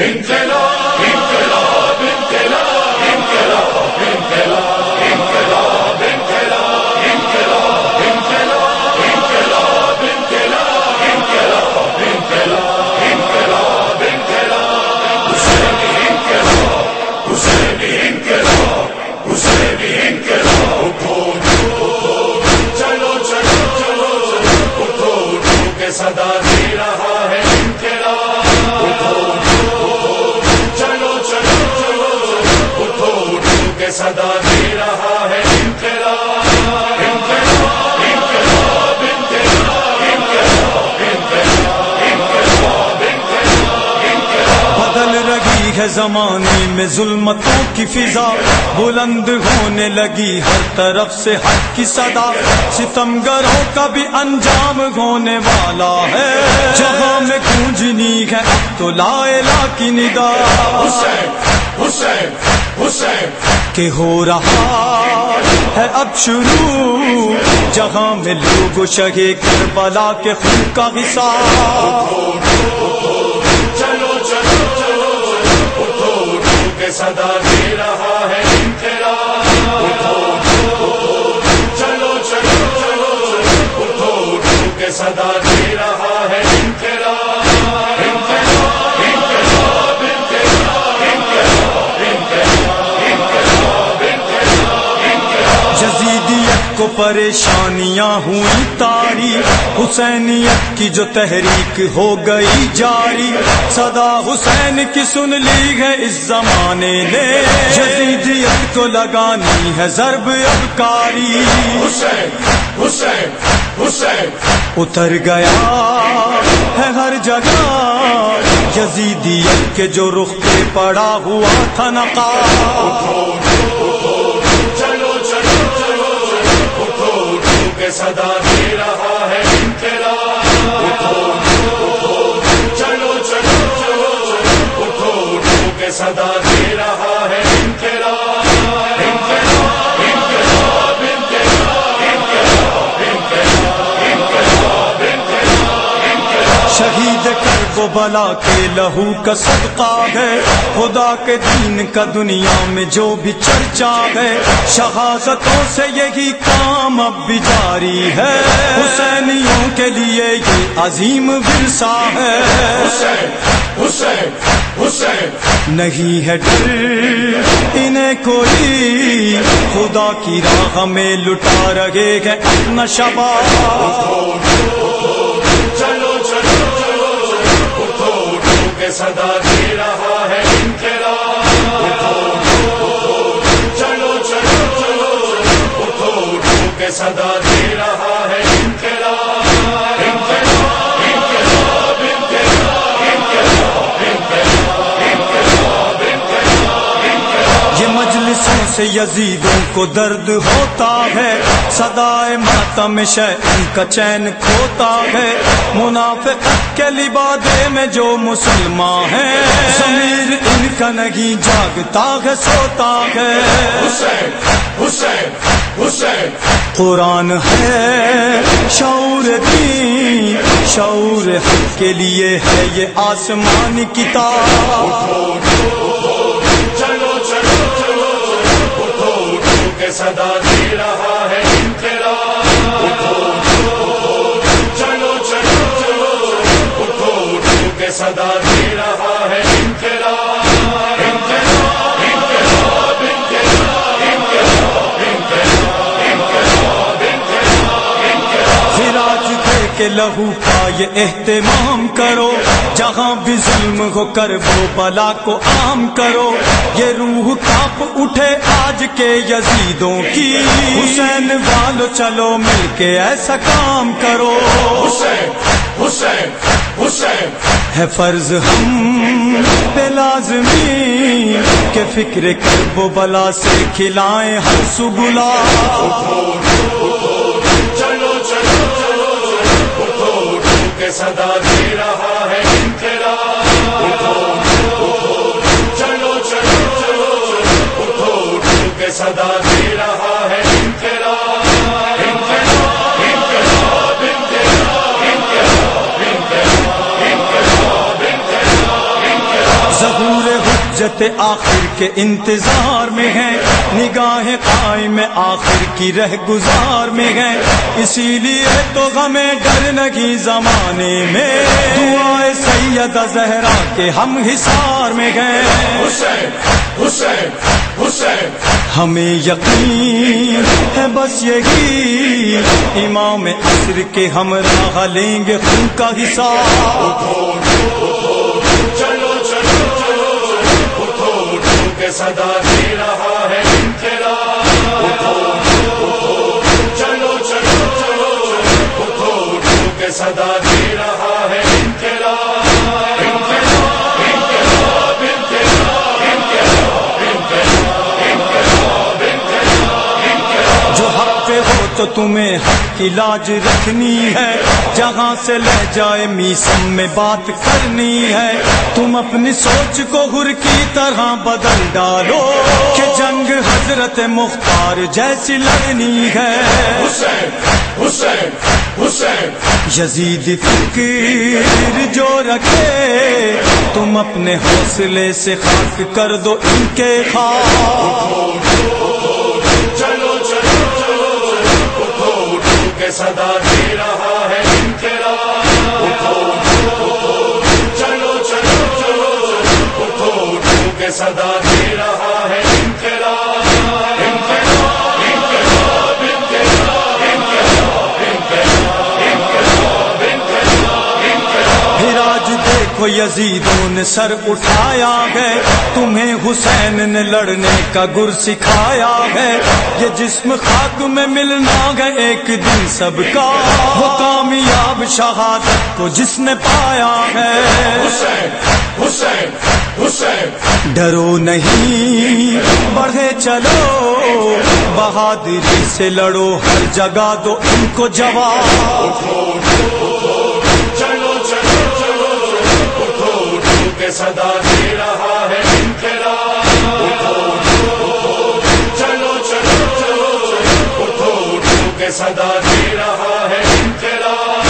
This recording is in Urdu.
انقلاب ہے زمانے میں ظلمتوں کی فضا۔ بلند ہونے لگی ہر طرف سے حق کی صدا۔ ستمگروں کا بھی انجام ہونے والا ہے۔ جہاں میں گونجنی ہے تو لا الہ کی ندا حسین حسین حسین۔ کہ ہو رہا ہے اب شروع۔ جہاں میں لوگ شہے کربلا کے خون کا حساب کو پریشانیاں ہوئی تاری۔ حسینیت کی جو تحریک ہو گئی جاری۔ صدا حسین کی سن لی ہے اس زمانے نے۔ جزیدیت کو لگانی ہے ضرب ابکاری حسین حسین حسین۔ اتر گیا ہے ہر جگہ۔ یزیدیت کے جو رخ پہ پڑا ہوا تھا نقاب۔ صدا دے رہا ہے اٹھو اٹھو چلو چلو چلو اٹھو اٹھو کے صدا وہ بلا کے لہو کا صدقہ ہے۔ خدا کے دین کا دنیا میں جو بھی چرچا ہے شہادتوں سے یہی کام اب بھی جاری ہے۔ حسینیوں کے لیے یہ عظیم ورثہ ہے۔ حسین حسین حسین۔ نہیں ہے ڈر انہیں کوئی خدا کی راہ میں لٹا رہے ہیں۔ اپنا صدا یزیدوں کو درد ہوتا ہے۔ سدائے ماتم ان کا چین کھوتا ہے۔ منافق کے لبادے میں جو مسلمان ہیں۔ ضمیر ان کا نہیں جاگتا ہے سوتا ہے۔ حسین حسین حسین۔ قرآن ہے شعور دین شعور کے لیے ہے یہ آسمانی کتاب۔ صدا دے رہا ہے۔ کے لہو کا یہ اہتمام کرو۔ جہاں بھی ظلم ہو کر وہ بلا کو عام کرو۔ یہ روح کاپ اٹھے آج کے یزیدوں کی۔ حسین والو چلو مل کے ایسا کام کرو۔ حسین حسین حسین۔ ہے فرض ہم پہ لازمی کہ فکر کر وہ بلا سے کھلائیں ہر سگلا صدا دے رہا ہے چلو چلو اٹھو کے صدا دے رہا ہے آخر کے انتظار میں ہیں۔ نگاہ قائم آخر کی رہ گزار میں ہے اسی لیے تو ہمیں ڈر لگی زمانے میں۔ دعائے سید زہرا کے ہم حصار میں گئے حسین حسین حسین۔ ہمیں یقین ہے بس یہی۔ امام عصر کے ہم راہ لیں گے خون کا حساب صدا دے رہا۔ صدا دے رہا ہے جو حق پہ ہو تو تمہیں حق کی لاج رکھنی ہے جہاں سے لہ جائے میسم میں بات کرنی ہے تم اپنی سوچ کو ہر کی طرح بدل ڈالو کہ جنگ حضرت مختار جیسی لڑنی ہے حسین حسین حسین یزید فکر جو رکھے تم اپنے حوصلے سے خاک کر دو ان کے خواب چلو چلو کے صدا دے رہا یزیدوں نے سر اٹھایا ہے۔ تمہیں حسین نے لڑنے کا گر سکھایا ہے۔ یہ جسم خاک میں ملنا ہے ایک دن سب کا۔ وہ کامیاب شہادت کو جس نے پایا ہے۔ حسین حسین حسین۔ ڈرو نہیں بڑھے چلو۔ بہادری سے لڑو ہر جگہ دو ان کو جواب۔ صدا دے رہا ہے چلو چلو اٹھو اٹھو کے صدا دے رہا ہے انقلاب